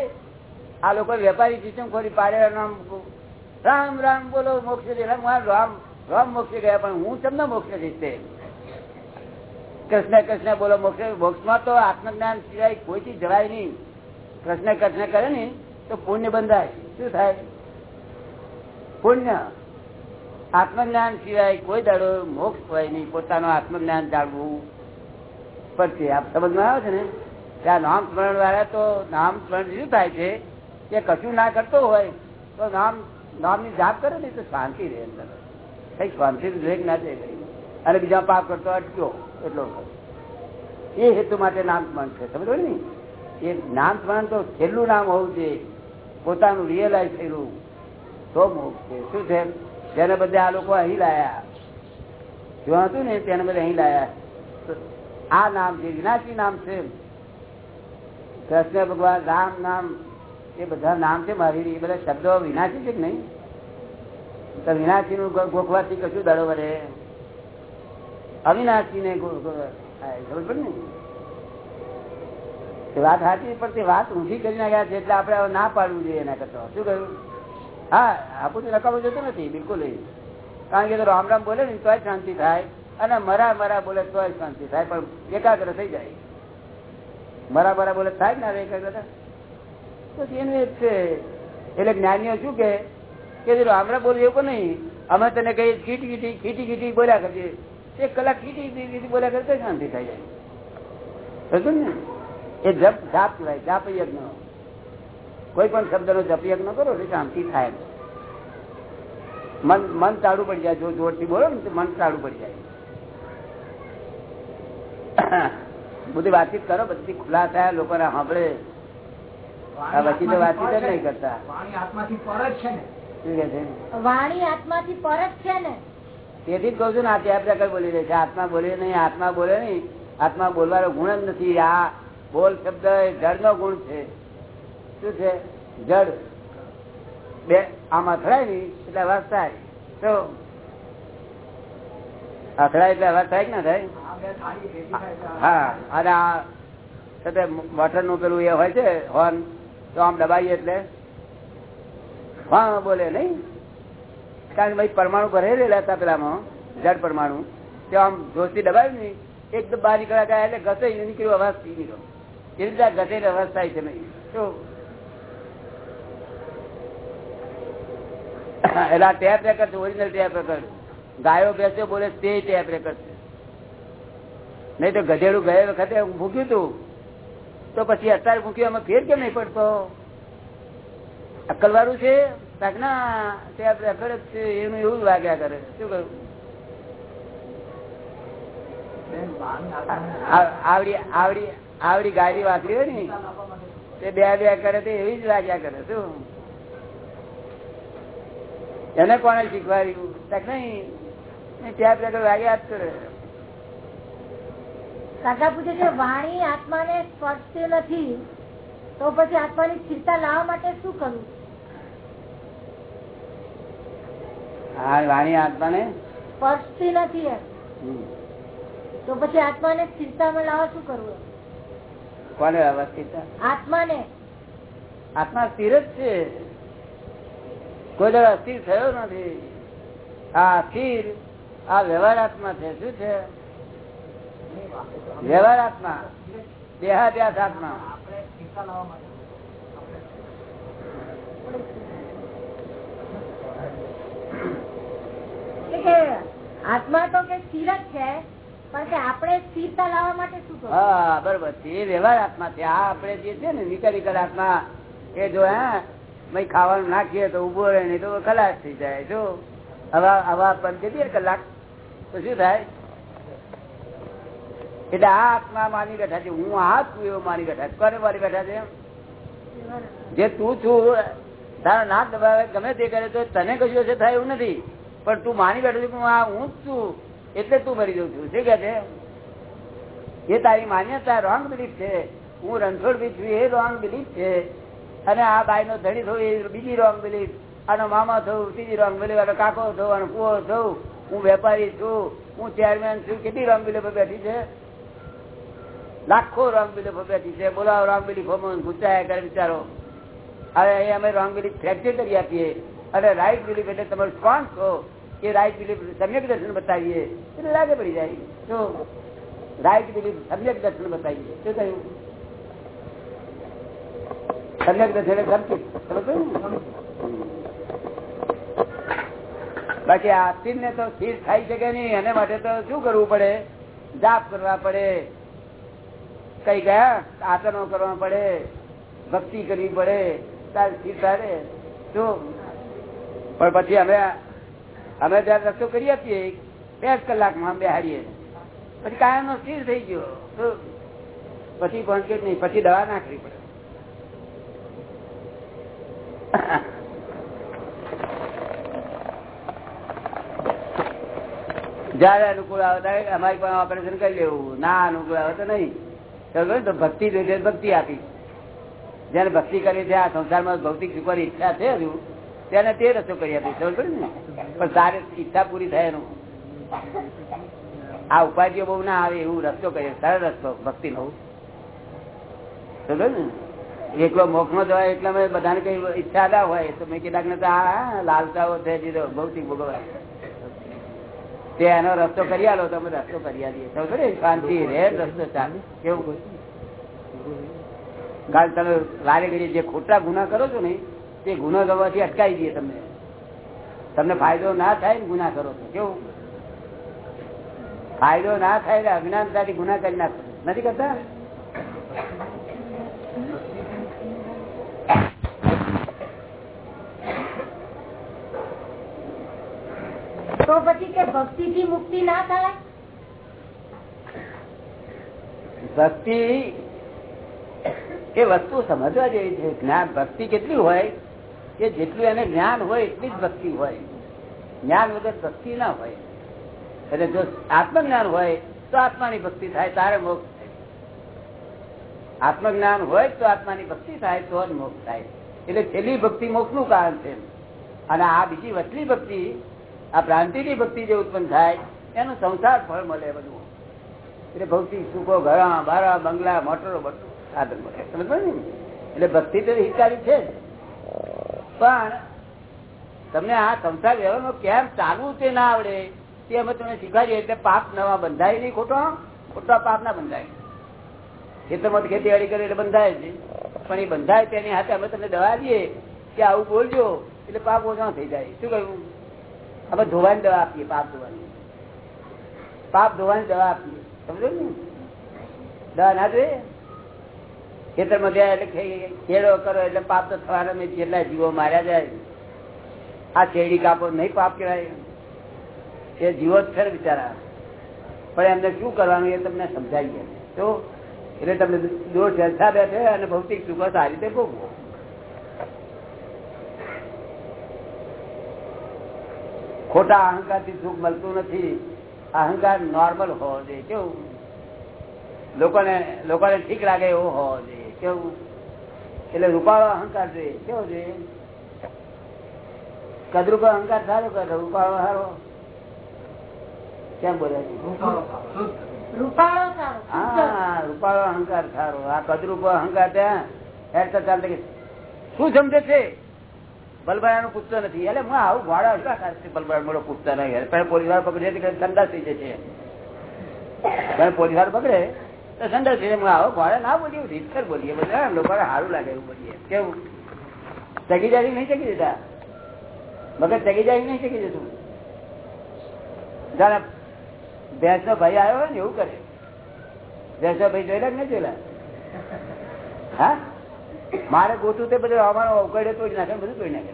આ લોકો વેપારી સિસ્ટમ ખોરી પાડેલા નામ રામ રામ બોલો, મોક્ષ રામ રામ મોક્ષ ગયા, પણ હું તમને મોક્ષ જઈશ કૃષ્ણ કૃષ્ણ બોલો, મોક્ષ, મોક્ષમાં તો આત્મજ્ઞાન સિવાય કોઈથી જવાય નહીં. કૃષ્ણ કૃષ્ણ કરે ને, તો પુણ્ય બંધાય. શું થાય? પુણ્ય. આત્મજ્ઞાન સિવાય કોઈ દાડો મોક્ષ હોય નહીં. પોતાનું આત્મજ્ઞાન જાણવું પડશે આપ સમજમાં આવે છે ને? ત્યાં નામ સ્મરણ વાળા તો નામ સ્મરણ શું થાય છે? કે કશું ના કરતો હોય, તો નામ, નામની જાપ કરે ને, તો શાંતિ રહે અંદર. કઈ શાંતિ રહે ના જાય અને બીજા પાપ કરતો અટક્યો, એટલો એ હેતુ માટે નામ સ્મરણ છે. સમજો ને? એ નામ સ્મરણ તો છેલ્લું નામ હોવું જોઈએ. પોતાનું રિયલાઇઝ થયેલું તો મોક્ષ છે. શું છે? તેને બદલે આ લોકો અહીં લાયા. જો હતું ને? તેને બદલે અહીં લાયા. આ નામ છે વિનાશી નામ છે, કૃષ્ણ ભગવાન રામ નામ, એ બધા નામ છે મારી, એ બધા શબ્દો વિનાશી છે કે નહીં? તો વિનાશી નું ગોખવાથી કશું દડો વરે અવિનાશી ને? વાત સાચી પણ તે વાત ઊંધી કરી નાખ્યા છે એટલે આપડે ના પાડવું જોઈએ એના કરતા. શું કહ્યું? હા, આપું નકામું જતું નથી, બિલકુલ કારણ કે રામ રામ બોલે ને તો શાંતિ થાય. અને મરા મરા બોલે તો શાંતિ થાય, પણ એકાગ્ર થઈ જાય. મરા મરા બોલે, થાય ને એકાગ્રતા? તો એનું એ છે. એટલે જ્ઞાનીઓ શું કે રામ રામ બોલે એવું નહીં. અમે તને કહીએ, ખીટી ખીટી ખીટી ખીટી બોલ્યા કરીએ. એક કલાક ખીટી બોલ્યા કરતા શાંતિ થઈ જાય. ને? એ જપ જાપ કહેવાય જાપ યજ્ઞ કોઈ પણ શબ્દ નો જપ યજ્ઞ કરો એટલે શાંતિ થાય. મન મન તાળું પડી જાય જો જોરથી બોલો ને મન તાળું પડી જાય. બધી વાતચીત કરો બધી ખુલ્લા થયા લોકો સાંભળે. આ પછી તો વાતચીત જ નહીં કરતા. વાણી આત્માથી પર જ છે ને? વાણી આત્માથી પર જ છે ને? તેથી જ કઉ છું ને, આ ત્યાં બોલી રહી છે. આત્મા બોલે નહીં, આત્મા બોલે નહીં. આત્મા બોલવાનો ગુણ જ નથી. આ બોલ શબ્દ એ જળ નો ગુણ છે. શું છે? જળ. બે, આમાં અથડાય ને એટલે અવાજ થાય. તો અથડાય એટલે અવાજ થાય કે ના થાય. હા. અને આ છતાં વોટરનું પેલું એ હોય છે, હોર્ન. તો આમ દબાઈએ એટલે. હા બોલે નહીં. કારણ કે ભાઈ પરમાણુ ભરેલા હતા પેલામાં, જળ પરમાણુ, તે આમ જોશથી દબાવ્યું ને એકદમ બહાર નીકળ્યા ગયા એટલે ઘસે નીકળ્યો, અવાજ થઈ નીકળ્યો. એ રીતે ઘસે અવાજ થાય છે નહીં. એટલે આ ટેપ રેકર્ડ છે ઓરિજિનલ ટેપ રેકર્ડ ગાયો બેસ્યો બોલે તે ટેપ રેકર્ડ છે. નહીં તો ગધેડું ગયા વખતે મૂક્યું હતું તો. પછી અત્યારે મૂક્યું એમાં ફેર કેમ નહીં પડતો? અક્કલ વાળું છે? ના તે આપણે જ છે એનું એવું જ વાગ્યા કરે. શું કહ્યું આવડી આવડી આવડી ગાડી વાપરી હોય ને તે બે બે કરે તે એવી જ વાગ્યા કરે. શું? એને કોને શીખવાડ્યું? તાક નહીં. ત્યાં આગળ વાગ્યા જ કરે. કાકા પૂછે છે વાણી આત્માને સ્પર્શતી નથી તો પછી આત્માની સ્થિરતા લાવવા માટે શું કરવું? હા વાણી આત્માને? સ્પર્શતી નથી તો પછી આત્માને સ્થિરતામાં લાવવા શું કરવું? કોને અવસ્થિત આત્માને. આત્મા સ્થિર જ છે. કોઈ દર અસ્થિર થયો નથી. આ અસ્થિર આ વ્યવહાર આત્મા છે. શું છે? વ્યવહાર આત્મા. દેહાદ્યાસ આત્મા. આપણે હિસ્સા લાવવા માટે કે આત્મા તો કે સ્થિર જ છે પણ આપણે સ્થિરતા લાવવા માટે શું હા બરોબર. છે વ્યવહાર આત્મા છે. આ આપણે જે છે ને મિકેનિકલ આત્મા એ જો હે ખાવાનું નાખીએ તો ઊભો રહે નહીં તો ખલાસ થઈ જાય. જો હવા હવા કલાક તો શું થાય? એટલે આ આત્મા માની બેઠા છે. હું આ છું એવું માની બેઠા છે. કોને મારી બેઠા છે? જે તું છું તારા નાક દબાવે ગમે તે કરે તો તને કશું હશે થાય એવું નથી. પણ તું માની બેઠો છું હું આ હું જ છું, એટલે તું મરી જઉં છું. શું કે છે? એ તારી માન્યતા રોંગ બિલીફ છે, હું રણછોડ બી છું, એ રોંગ બિલીફ છે. અને આ બાઈ નો ધણી થયું એ બીજી રોંગ બિલીફ આનો મામા થયું ત્રીજી રોંગ બિલીફ આનો કાકો થયું આનો કુવો થયું હું વેપારી છું. હું ચેરમેન છું. કેટલી રોંગ બિલીફો બેઠી છે? લાખો રોંગ બિલીફો બેઠી છે. બોલાવો રોંગ બિલીફો ગુચાયા કરે, બિચારો. હવે અહીં અમે રોંગ બિલીફ ફ્રેક્ચર કરી આપીએ. અને રાઈટ બિલીફ એટલે તમે કોણ છો, એ રાઈટ બિલીફ સમ્યક દર્શન બતાવીએ, એટલે લાગે પડી જાય. તો રાઈટ બિલીફ સમ્યક દર્શન બતાવીએ. શું કહ્યું સમ્યક દર્શન ગમતી? બાકી આ સ્થિર ને તો સ્થિર થાય શકે નહીં, એને માટે તો શું કરવું પડે? જાપ કરવા પડે. કઈ ગયા આચરણો કરવા પડે. ભક્તિ કરવી પડે. તાર સ્થિર થાય શું પણ પછી અમે અમે જયારે રસ્તો કરી આપીએ બે કલાકમાં બેહાડીએ. પછી કાયમ નો સ્થિર થઈ ગયો. પછી જ નહીં, પછી દવા નાખવી પડે. જયારે અનુકૂળ આવે અમારી પાસે ઓપરેશન કરી લેવું. ના અનુકૂળ આવે તો નહીં. તો ભક્તિ ભક્તિ આપી. જયારે ભક્તિ કરી છે, આ સંસારમાં ભૌતિક સુખવાની ઈચ્છા છે હજુ. તેને તે રસ્તો કરી આપી. ખબર ને? પણ તારે ઈચ્છા પૂરી થાય એનું. આ ઉપાધિઓ બહુ ના આવે એવું રસ્તો કરીએ સરળ રસ્તો ભક્તિ નો ને? એકલો મોક્ષ નો જવાય એટલા મેં બધાને કઈ ઈચ્છા ના હોય. તો મેં કેટલાક ને તો આ લાલતાઓ છે ભૌતિક ભોગવાય તે એનો રસ્તો કરી આલો તમે રસ્તો કરી આલીએ. ખબર શાંતિ રે, રસ્તો ચાલે. કેવું? કારણ તમે લારે ઘડી જે ખોટા ગુના કરો છો ને તે ગુનો કરવાથી અટકાવી દઈએ તમને. તમને ફાયદો ના થાય ને ગુના કરો છો. કેવું? ફાયદો ના થાય અજ્ઞાનતાથી ગુના કરી નાખો. નથી કરતા? તો પછી કે ભક્તિ થી મુક્તિ ના થાય? ભક્તિ એ વસ્તુ સમજવા જેવી છે. જ્ઞાન ભક્તિ કેટલી હોય? કે જેટલું એને જ્ઞાન હોય એટલી જ ભક્તિ હોય. જ્ઞાન વગર ભક્તિ ના હોય. એટલે જો આત્મજ્ઞાન હોય તો આત્માની ભક્તિ થાય, તારે મોક્ષ થાય. આત્મજ્ઞાન હોય તો આત્માની ભક્તિ થાય, તો જ મોક્ષ થાય. એટલે છેલ્લી ભક્તિ મોક્ષનું કારણ છે. અને આ બીજી વચલી ભક્તિ, આ ભ્રાંતિની ભક્તિ જે ઉત્પન્ન થાય, એનું સંસાર ફળ મળે બધું. એટલે ભૌતિક સુખો ઘરા બારા, બંગલા, મોટરો, બધું સાધન મળે. સમજ એટલે ભક્તિ તો હિતકારી છે પણ તમને આ સંસાર વ્યવહારમાં કેમ ચાલવું તે ના આવડે, તે અમે તમને શીખવાડીએ એટલે પાપ નવા બંધાય નહીં ખોટો, ખોટા પાપ ના બંધાય. ખેતરમાં ખેતીવાડી કરે એટલે બંધાય છે પણ એ બંધાય તેની હાથે અમે તમને દવા દઈએ કે આવું બોલજો એટલે પાપ ઓછા થઈ જાય. શું કહ્યું? અમે ધોવાની દવા આપીએ, પાપ ધોવાની. પાપ ધોવાની દવા આપીએ. સમજો ને? દવા ના જોઈએ? ખેતરમાં જાય એટલે ખેડો કરો એટલે પાપ તો થવાના મેં જેટલા જીવો માર્યા જાય. આ શેરડી કાપો નહીં પાપ કહેવાય. એ જીવો જ ખરે બિચારા. પણ એમને શું કરવાનું એ તમને સમજાવીએ તો એટલે તમે દોષ જલસા બેઠે અને ભૌતિક સુખો સારી રીતે ભોગવો. ખોટા અહંકારથી સુખ મળતું નથી. અહંકાર નોર્મલ હોવો જોઈએ. કેવું? લોકોને લોકોને ઠીક લાગે એવો હોવો જોઈએ. કેવું? એટલે રૂપાળો અહંકાર જોઈએ કેવો જોઈએ કદરૂપો અહંકાર સારો કરે રૂપાળો સારો? કેમ બોલે રૂપાળો હા રૂપાળો અહંકાર સારો. આ કદરૂપો અહંકાર ત્યાં હેડતા ચાલતા શું સમજે છે? બલબાયા નું પૂછતો નથી. એટલે હું આવું ભાડા એટલા ખાસ બલબાયા મોડો પૂછતા નહીં પોલીસવાળા પકડે ઠંડા થઈ જશે? પોલીસવાળા પકડે? તો છે આવો ભાડે ના બોલીએ રીતસર બોલીએ. બધા લોકોને સારું લાગે એવું બોલીએ. કેવું ચગીદારી નહીં ચગી દેતા મગર ચગીદારી નહીં ચગી દેતું જાણે ભેંસ ભાઈ આવ્યો ને, એવું કરે. ભેંસ ભાઈ જોયેલા કે નહીં જોયેલા? હા? મારે ગોઠું તે બધું અમારો અવગડે તોડી નાખે, બધું તોડી નાખે.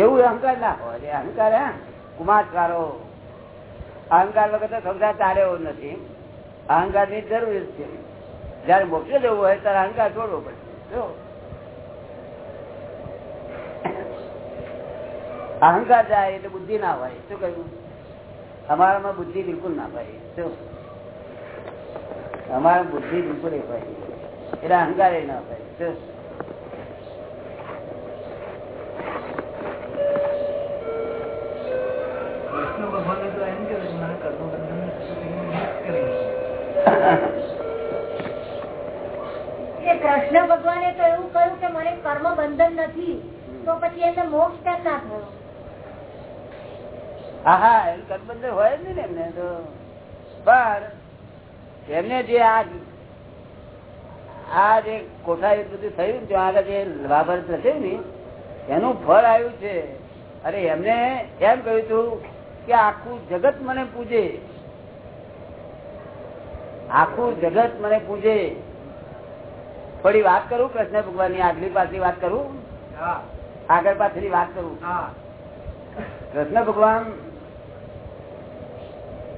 એવું અહંકાર ના હોય અહંકાર હે. કુમારકારો અહંકાર વગર તો સંસાર ચાલે એવો નથી. અહંકારની જરૂર છે. જયારે મોક્ષ જવું હોય ત્યારે અહંકાર છોડવો પડે. જો. અહંકાર જાય એટલે બુદ્ધિ ના હોય. શું કહ્યું? અમારામાં બુદ્ધિ બિલકુલ ના હોય. શું અમારા બુદ્ધિ બિલકુલ એ હોય. એટલે અહંકાર એ ના હોય. શું કૃષ્ણ ભગવાને તો એવું કહ્યું કે મને કર્મ બંધન નથી, તો પછી એમને મોક્ષ કેમ ના થયો હા હા કર્મ બંધન હોય જ નહીં એમને તો. પણ એમને જે આ આ જે કોઠારી બધું થયું ત્યાં આગળ જે લાભર થયું ને, એનું ફળ આવ્યું છે. અરે એમને એમ કહ્યું હતું કે આખું જગત મને પૂજે. આખું જગત મને પૂજે. થોડી વાત કરું કૃષ્ણ ભગવાનની આગલી પાછલી વાત કરું? આગળ પાછળ વાત કરું? કૃષ્ણ ભગવાન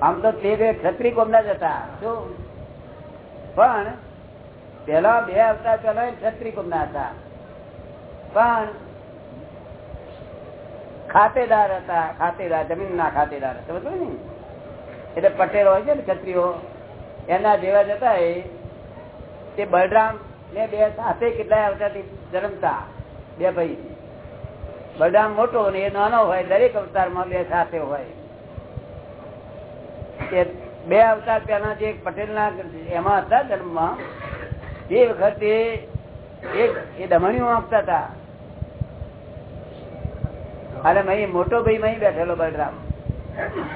આમ તો તે બે ક્ષત્રિય કોમના જ હતા. શું? પણ પેલા બે અવતાર પેલા ક્ષત્રિય કોમના હતા. પણ ખાતેદાર હતા ખાતેદાર જમીન ના ખાતેદાર સમજ ને? એટલે પટેલ હોય છે ને ક્ષત્રિયો એના જેવા જતા એ. તે બલરામ ને બે સાથે કેટલાય અવતારથી જન્મતા, બે ભાઈ. બધા મોટો ને એ નાનો હોય, દરેક અવતારમાં બે સાથે હોય. બે અવતાર પહેલા જે પટેલ ના એમાં હતા જન્મમાં, એ વખતે એક, એ દમણીઓ આપતા હતા. અને મહી, મોટો ભાઈ મહી બેઠેલો બળરામ.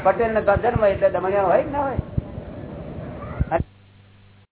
પટેલ ને જન્મ એટલે દમણીઓ હોય ના હોય?